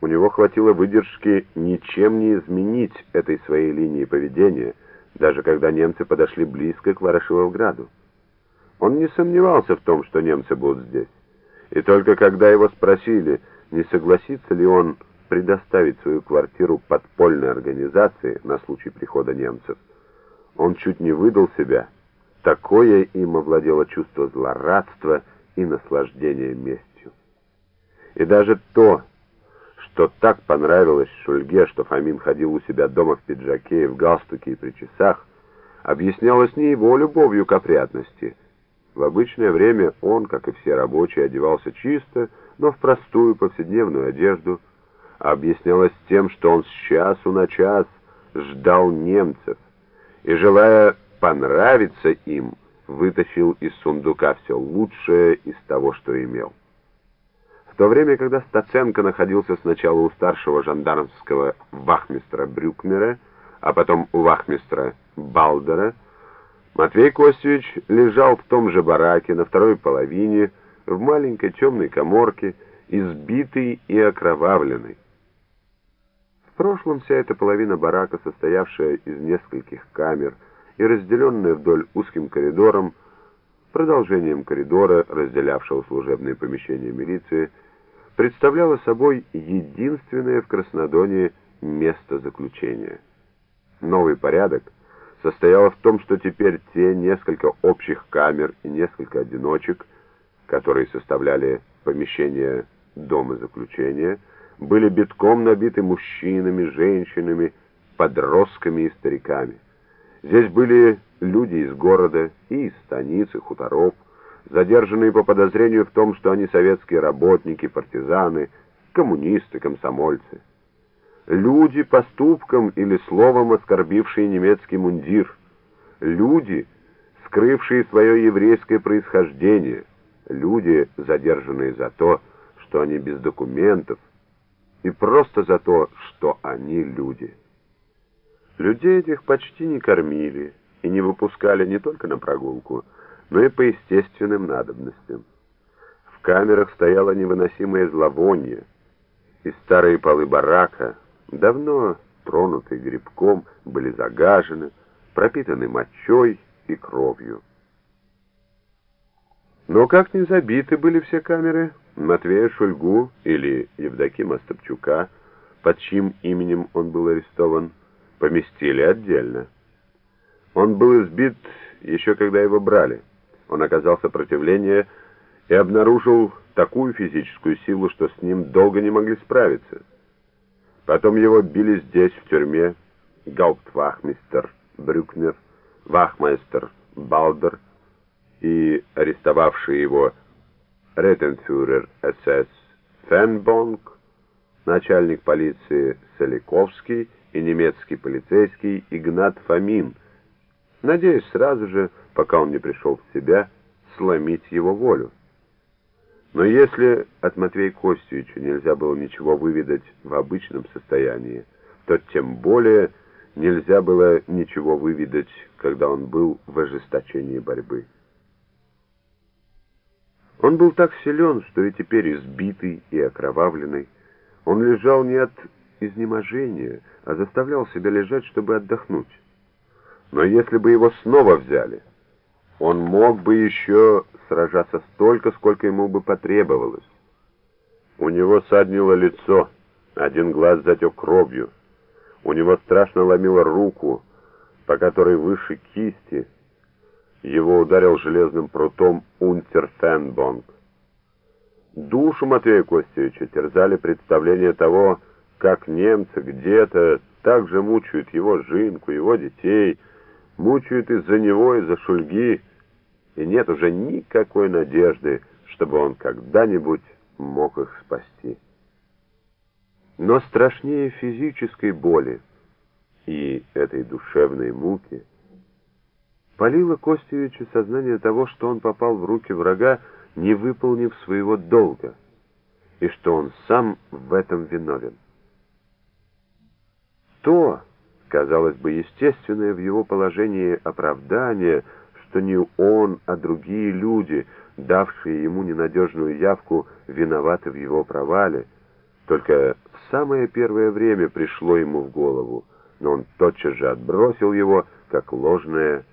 У него хватило выдержки ничем не изменить этой своей линии поведения, даже когда немцы подошли близко к Ворошиловграду. Он не сомневался в том, что немцы будут здесь. И только когда его спросили, не согласится ли он предоставить свою квартиру подпольной организации на случай прихода немцев, он чуть не выдал себя. Такое им овладело чувство злорадства и наслаждения местью. И даже то, что так понравилось Шульге, что Фомин ходил у себя дома в пиджаке и в галстуке и при часах, объяснялось не его любовью к опрятности. В обычное время он, как и все рабочие, одевался чисто, но в простую повседневную одежду, объяснялось тем, что он с часу на час ждал немцев и, желая понравиться им, вытащил из сундука все лучшее из того, что имел. В то время, когда Стаценко находился сначала у старшего жандармского вахмистра Брюкмера, а потом у вахмистра Балдера, Матвей Костевич лежал в том же бараке на второй половине, в маленькой темной коморке, избитый и окровавленный. В прошлом вся эта половина барака, состоявшая из нескольких камер и разделенная вдоль узким коридором, продолжением коридора, разделявшего служебные помещения милиции, представляла собой единственное в Краснодоне место заключения. Новый порядок состоял в том, что теперь те несколько общих камер и несколько одиночек, которые составляли помещение дома заключения, были битком набиты мужчинами, женщинами, подростками и стариками. Здесь были люди из города и из станиц хуторов, задержанные по подозрению в том, что они советские работники, партизаны, коммунисты, комсомольцы. Люди, поступком или словом оскорбившие немецкий мундир. Люди, скрывшие свое еврейское происхождение. Люди, задержанные за то, что они без документов, и просто за то, что они люди. Людей этих почти не кормили и не выпускали не только на прогулку, но и по естественным надобностям. В камерах стояло невыносимое зловоние, и старые полы барака, давно тронутые грибком, были загажены, пропитаны мочой и кровью. Но как не забиты были все камеры, Матвея Шульгу или Евдокима Стопчука, под чьим именем он был арестован, поместили отдельно. Он был избит еще когда его брали. Он оказал сопротивление и обнаружил такую физическую силу, что с ним долго не могли справиться. Потом его били здесь, в тюрьме, гауптвахмистер Брюкнер, вахмайстер Балдер и арестовавший его ретенфюрер СС Фенбонг, начальник полиции Соликовский и немецкий полицейский Игнат Фомин, надеясь сразу же пока он не пришел в себя, сломить его волю. Но если от Матвея Костевича нельзя было ничего выведать в обычном состоянии, то тем более нельзя было ничего выведать, когда он был в ожесточении борьбы. Он был так силен, что и теперь избитый и окровавленный, он лежал не от изнеможения, а заставлял себя лежать, чтобы отдохнуть. Но если бы его снова взяли, он мог бы еще сражаться столько, сколько ему бы потребовалось. У него саднило лицо, один глаз затек кровью. У него страшно ломило руку, по которой выше кисти. Его ударил железным прутом унтер Фенбонг. Душу Матвея Костевича терзали представления того, как немцы где-то так же мучают его жинку, его детей, мучают из-за него, из-за Шульги, и нет уже никакой надежды, чтобы он когда-нибудь мог их спасти. Но страшнее физической боли и этой душевной муки полило Костевича сознание того, что он попал в руки врага, не выполнив своего долга, и что он сам в этом виновен. То, казалось бы, естественное в его положении оправдание, что не он, а другие люди, давшие ему ненадежную явку, виноваты в его провале, только в самое первое время пришло ему в голову, но он тотчас же отбросил его, как ложное